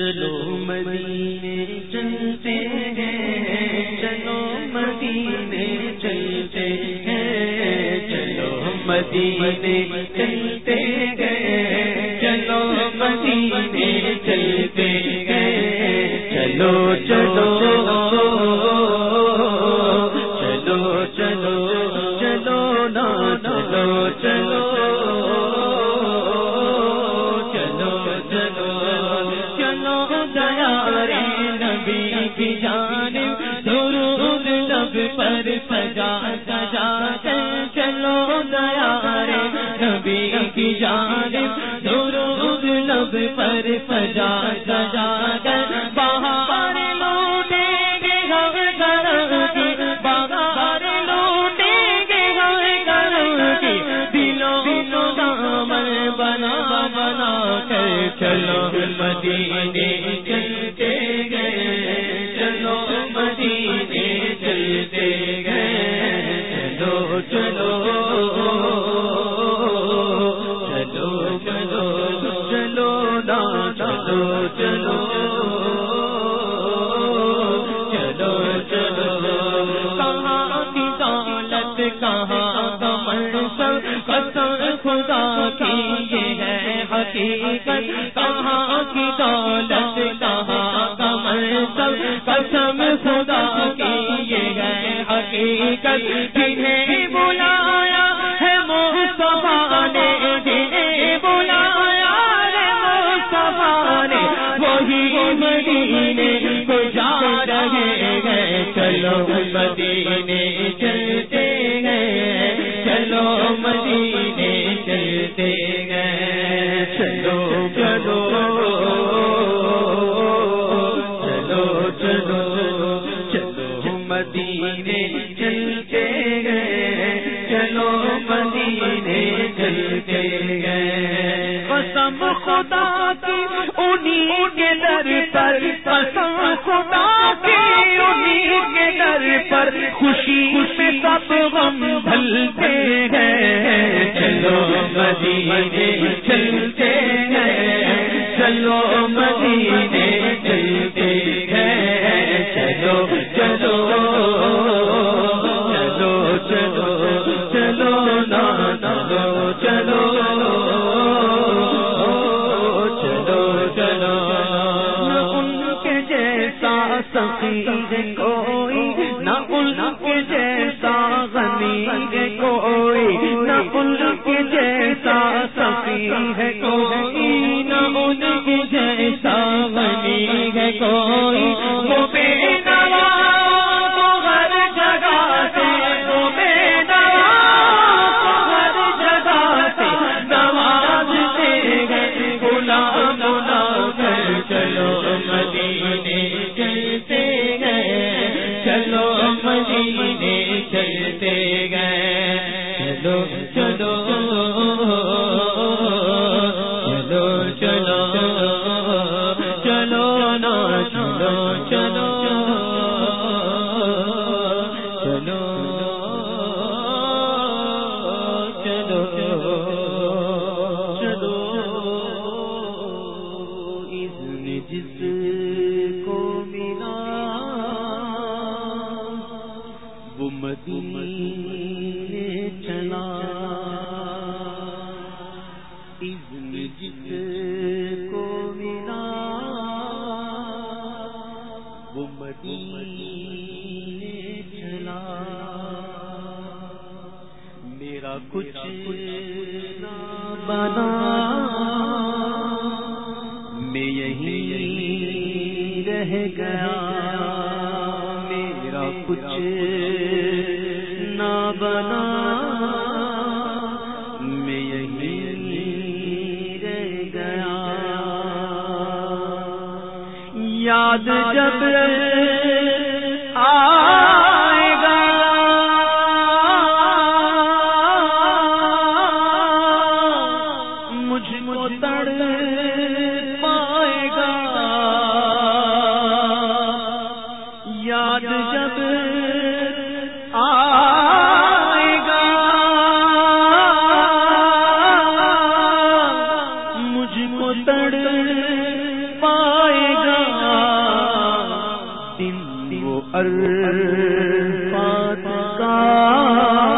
چلو مدینے چلتے ہیں، چلو مدینے چلتے ہیں، چلو مدینے چلتے گئے چلو مدینے چلتے گئے چلو چلو پر سجا سجا کر چلو دیا رے نبی کی جان، درود لب پر سجا سجا کر باہر لوٹے گے ہم کرم کی باہر لوٹے گے ہم کرم کی۔ دلوں دامن بنا بنا کر چلو مدینے حقیقت جنہیں بلایا ہے مصطفیٰ نے، جنہیں بلایا ہے مصطفیٰ نے۔ وہی مدینے کو جا رہے ہیں، چلو مدینے۔ مدینے چلتے گئے۔ چلو مدینے چلتے گئے۔ قسم خدا کی انہیں کے در پر، قسم خدا کی انہیں کے در پر خوشی میں سب غم بھلتے ہیں چلو مدینے چلتے فقیر کوئی، نہ ان کے جیسا غنی کوئی، نہ ان کے جیسا سخی ہے کوئی۔ مدینے چلا اذن جس کو ملا وہ مدینے چلا میرا کچھ نہ بنا میں یہی رہ گیا، میرا کچھ نہ میں یہی رہ گیا۔ یاد جب آئے گا۔ مجھ کو تڑ پائے گا۔ یاد جب تڑ پائے گا۔ دن وہ الفات کا